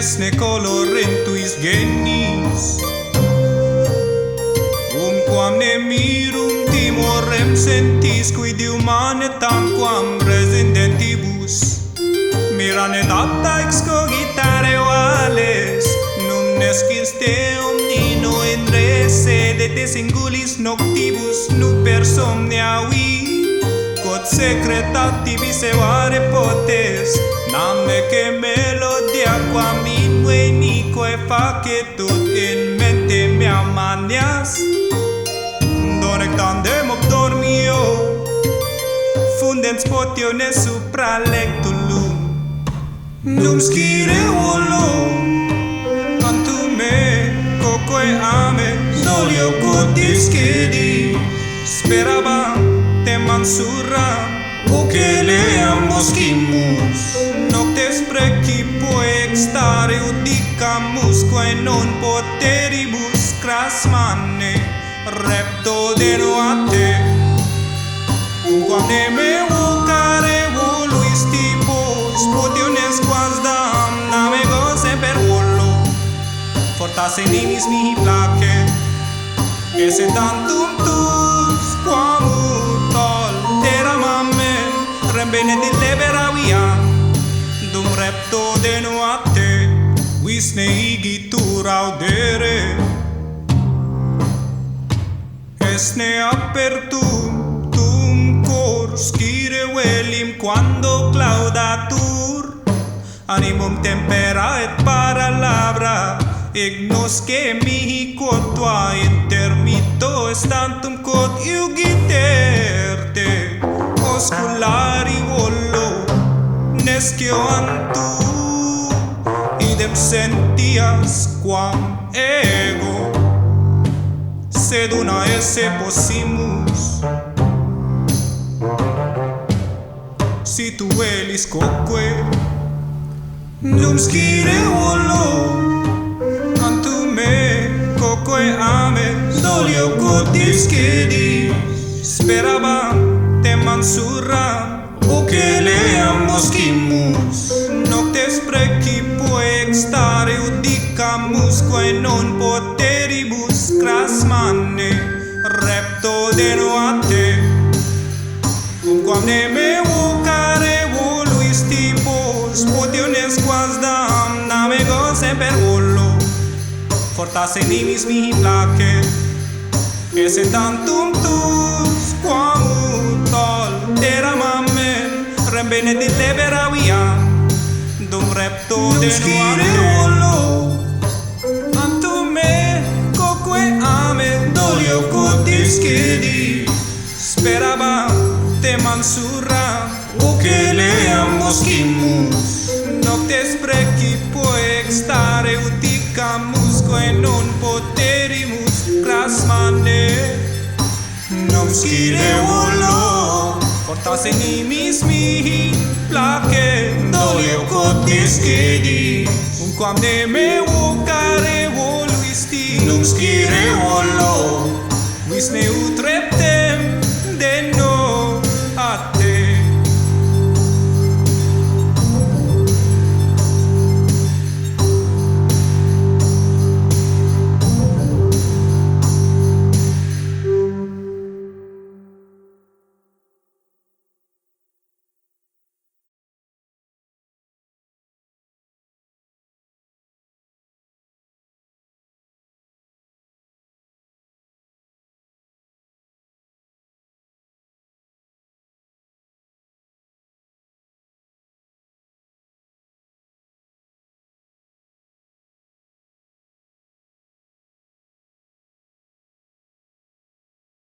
es ne colorentuis genis. Umquam ne mirum timorem sentis qui diumane tamquam residentibus Miran et apta ex cogitare vales Num nescis te omnino in res Sed te singulis noctibus nuper somnia vis Tot secretat tibi se vare potes Name che melodia qua mi nico e fa che tu in mente mea manias Donec tandem mo dormio Fundem spotione supra lectulum Num schire Antu me cocoe ame Solio cutis cedi Speravam mansurram Ukelea moscimus Noctes precipo extare udicamus Quae non poteribus crasmane Repto deroate Quam de meu care voluis tipos Potiones quas damnam ego semper volo. Fortas nimis mihi placet Esse tantum tu bene ti libera via Dum repto de noapte Vis ne igi tu raudere. Es ne apertum Tum cor scire velim Quando claudatur Animum tempera et paralabra Ignos che mihi quod tua intermitto estantum quod iugiterte osculari vollo nescio antu idem sentias quam ego sed una esse possimus. Si tu elis coque num scire vollo antu me coque ame dolio cotis che di sperabam am surram Ocheleam moschimus Noctes precipo extareu dicamusque non poteribus cras manne repto de noate. Cumquam ne meu care voluis tipos potiones quas dam namego semper ullo Fortas inimis mihi placet que se tantum tus quamus tera mamme Rem di levera via. Dum repto de nuantolo Antu me coque ame dolio cutis cedi Speraba te mansura O che le amboschimu Noctes preci poec stare utica musco non poterimus Clasmane Non scire un Portase nimis mihi placendole ocotis Un Unquam ne me vocare voluisti Num scire volo Vis ne utreptem de noi.